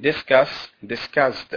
discuss, discussed